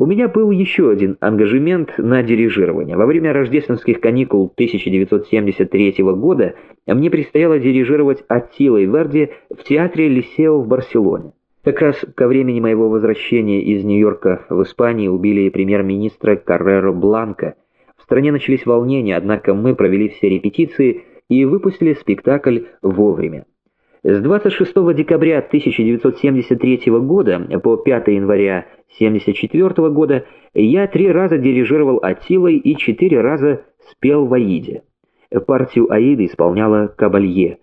У меня был еще один ангажемент на дирижирование. Во время рождественских каникул 1973 года мне предстояло дирижировать Аттилой Верди в театре Лисео в Барселоне. Как раз ко времени моего возвращения из Нью-Йорка в Испании убили премьер-министра Карреро Бланка. В стране начались волнения, однако мы провели все репетиции и выпустили спектакль вовремя. С 26 декабря 1973 года по 5 января 1974 года я три раза дирижировал Атилой и четыре раза спел в Аиде. Партию Аиды исполняла Кабалье.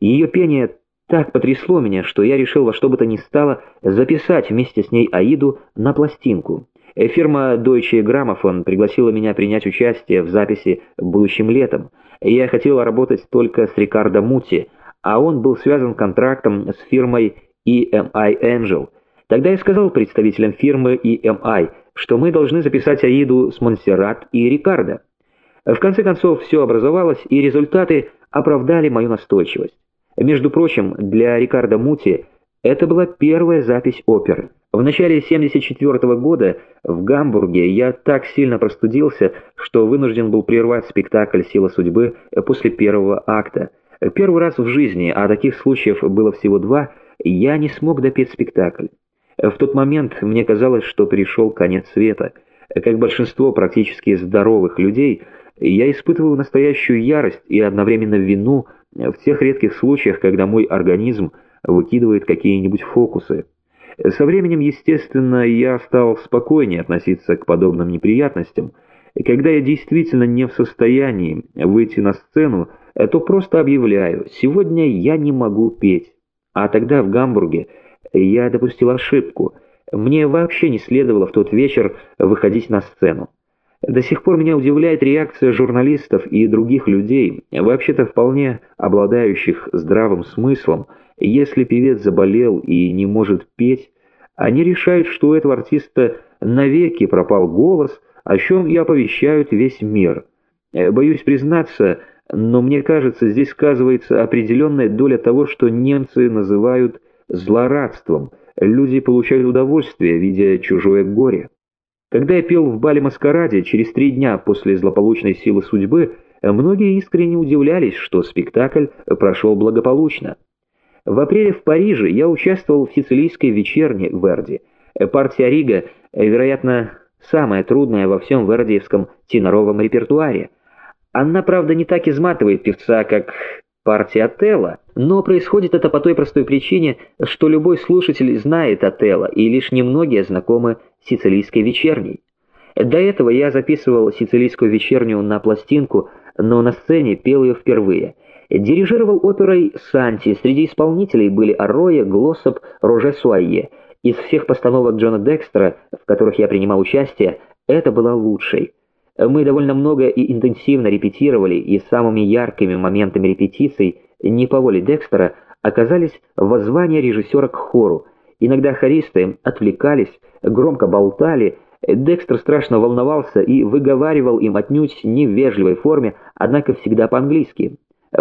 Ее пение так потрясло меня, что я решил во что бы то ни стало записать вместе с ней Аиду на пластинку. Фирма Deutsche Grammophon пригласила меня принять участие в записи будущим летом. Я хотел работать только с Рикардо Мути, а он был связан контрактом с фирмой EMI Angel. Тогда я сказал представителям фирмы EMI, что мы должны записать Аиду с Монсеррат и Рикардо. В конце концов, все образовалось, и результаты оправдали мою настойчивость. Между прочим, для Рикардо Мути это была первая запись оперы. В начале 1974 года в Гамбурге я так сильно простудился, что вынужден был прервать спектакль «Сила судьбы» после первого акта – Первый раз в жизни, а таких случаев было всего два, я не смог допеть спектакль. В тот момент мне казалось, что пришел конец света. Как большинство практически здоровых людей, я испытывал настоящую ярость и одновременно вину в тех редких случаях, когда мой организм выкидывает какие-нибудь фокусы. Со временем, естественно, я стал спокойнее относиться к подобным неприятностям. Когда я действительно не в состоянии выйти на сцену, то просто объявляю, сегодня я не могу петь. А тогда в Гамбурге я допустил ошибку. Мне вообще не следовало в тот вечер выходить на сцену. До сих пор меня удивляет реакция журналистов и других людей, вообще-то вполне обладающих здравым смыслом. Если певец заболел и не может петь, они решают, что у этого артиста навеки пропал голос, о чем и оповещают весь мир. Боюсь признаться, но мне кажется, здесь сказывается определенная доля того, что немцы называют злорадством. Люди получают удовольствие, видя чужое горе. Когда я пел в бале-маскараде через три дня после злополучной силы судьбы, многие искренне удивлялись, что спектакль прошел благополучно. В апреле в Париже я участвовал в сицилийской вечерне Верди. Партия Рига, вероятно, самая трудная во всем вердиевском теноровом репертуаре – она, правда, не так изматывает певца, как партия Отелло, но происходит это по той простой причине, что любой слушатель знает Отелло, и лишь немногие знакомы с сицилийской вечерней. До этого я записывал сицилийскую вечернюю на пластинку, но на сцене пел ее впервые. Дирижировал оперой Санти, среди исполнителей были Арроя, Глоссоп, Роже Суайе. Из всех постановок Джона Декстера, в которых я принимал участие, это была лучшей. Мы довольно много и интенсивно репетировали, и самыми яркими моментами репетиций, не по воле Декстера, оказались воззвания режиссера к хору. Иногда хористы отвлекались, громко болтали, Декстер страшно волновался и выговаривал им отнюдь не в вежливой форме, однако всегда по-английски.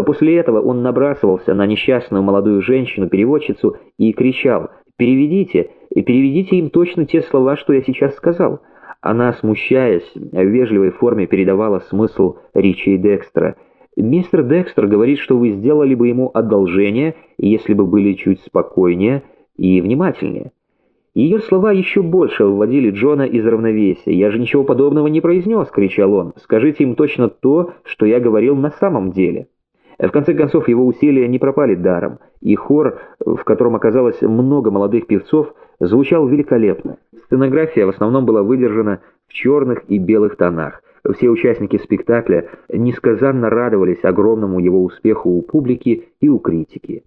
После этого он набрасывался на несчастную молодую женщину-переводчицу и кричал «Переведите, переведите им точно те слова, что я сейчас сказал». Она, смущаясь, в вежливой форме передавала смысл речи Декстера. «Мистер Декстер говорит, что вы сделали бы ему одолжение, если бы были чуть спокойнее и внимательнее». Ее слова еще больше вводили Джона из равновесия. «Я же ничего подобного не произнес!» — кричал он. «Скажите им точно то, что я говорил на самом деле». В конце концов, его усилия не пропали даром, и хор, в котором оказалось много молодых певцов, звучал великолепно. Сценография в основном была выдержана в черных и белых тонах. Все участники спектакля несказанно радовались огромному его успеху у публики и у критики.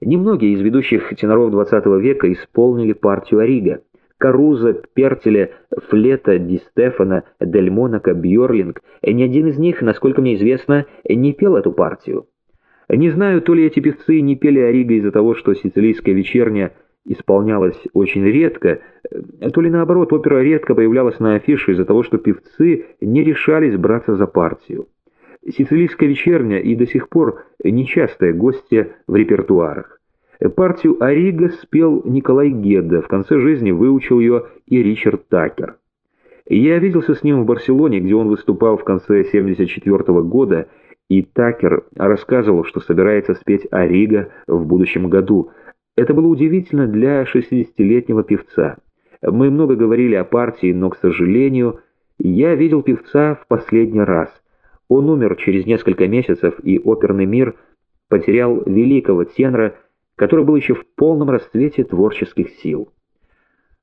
Немногие из ведущих теноров XX века исполнили партию Орига. Каруза, Пертеля, Флета, Ди Стефана, Дель Монако, Бьорлинг, ни один из них, насколько мне известно, не пел эту партию. Не знаю, то ли эти певцы не пели Ориго из-за того, что сицилийская вечерня исполнялась очень редко, то ли наоборот, опера редко появлялась на афише из-за того, что певцы не решались браться за партию. Сицилийская вечерня и до сих пор нечастая гостья в репертуарах. Партию Ориго спел Николай Гедда, в конце жизни выучил ее и Ричард Такер. Я виделся с ним в Барселоне, где он выступал в конце 74 -го года, и Такер рассказывал, что собирается спеть «Арига» в будущем году. Это было удивительно для 60-летнего певца. Мы много говорили о партии, но, к сожалению, я видел певца в последний раз. Он умер через несколько месяцев, и оперный мир потерял великого тенора, который был еще в полном расцвете творческих сил.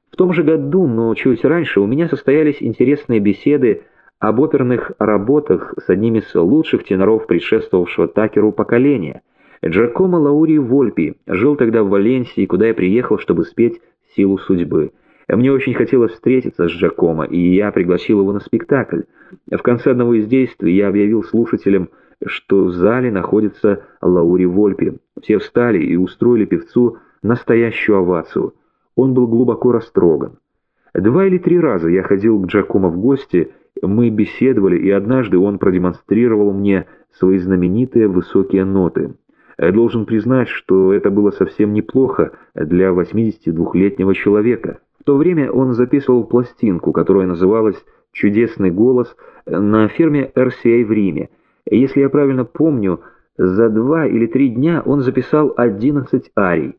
В том же году, но чуть раньше, у меня состоялись интересные беседы об оперных работах с одним из лучших теноров предшествовавшего Такеру поколения. Джакомо Лаури Вольпи жил тогда в Валенсии, куда я приехал, чтобы спеть «Силу судьбы». Мне очень хотелось встретиться с Джакомо, и я пригласил его на спектакль. В конце одного из действий я объявил слушателям, что в зале находится Лаури Вольпи. Все встали и устроили певцу настоящую овацию – он был глубоко растроган. Два или три раза я ходил к Джакомо в гости, мы беседовали, и однажды он продемонстрировал мне свои знаменитые высокие ноты. Я должен признать, что это было совсем неплохо для 82-летнего человека. В то время он записывал пластинку, которая называлась «Чудесный голос» на ферме RCA в Риме. Если я правильно помню, за два или три дня он записал 11 арий.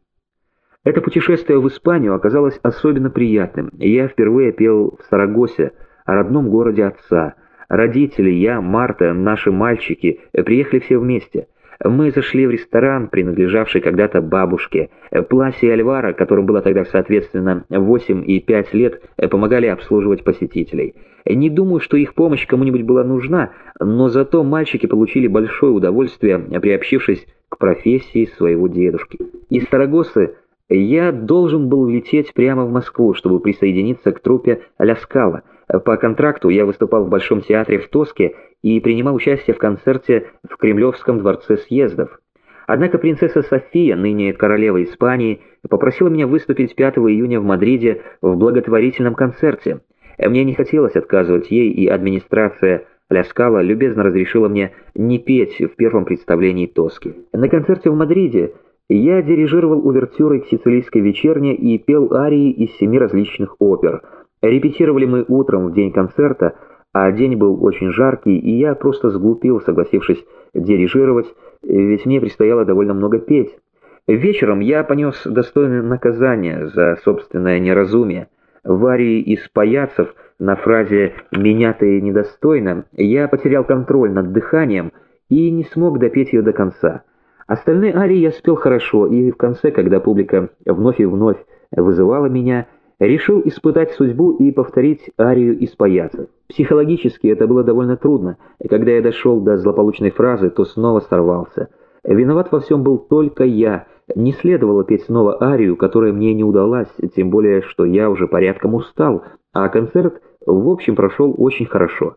Это путешествие в Испанию оказалось особенно приятным. Я впервые пел в Сарагосе, о родном городе отца. Родители, я, Марта, наши мальчики приехали все вместе. Мы зашли в ресторан, принадлежавший когда-то бабушке. Пласи и Альвара, которым было тогда соответственно 8 и 5 лет, помогали обслуживать посетителей. Не думаю, что их помощь кому-нибудь была нужна, но зато мальчики получили большое удовольствие, приобщившись к профессии своего дедушки. Из Сарагосы я должен был лететь прямо в Москву, чтобы присоединиться к труппе «Ля Скала». По контракту я выступал в Большом театре в Тоске и принимал участие в концерте в Кремлевском дворце съездов. Однако принцесса София, ныне королева Испании, попросила меня выступить 5 июня в Мадриде в благотворительном концерте. Мне не хотелось отказывать ей, и администрация Ля Скала любезно разрешила мне не петь в первом представлении Тоски. На концерте в Мадриде я дирижировал увертюрой к сицилийской вечерне и пел арии из семи различных опер. Репетировали мы утром в день концерта, а день был очень жаркий, и я просто сглупил, согласившись дирижировать, ведь мне предстояло довольно много петь. Вечером я понес достойное наказание за собственное неразумие. В арии из паяцев на фразе «меня ты недостойно» я потерял контроль над дыханием и не смог допеть ее до конца. Остальные арии я спел хорошо, и в конце, когда публика вновь и вновь вызывала меня, решил испытать судьбу и повторить арию из паяца. Психологически это было довольно трудно, и когда я дошел до злополучной фразы, то снова сорвался. Виноват во всем был только я. Не следовало петь снова арию, которая мне не удалась, тем более, что я уже порядком устал, а концерт в общем прошел очень хорошо.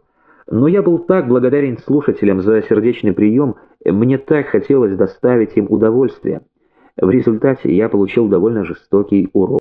Но я был так благодарен слушателям за сердечный прием, мне так хотелось доставить им удовольствие. В результате я получил довольно жестокий урок.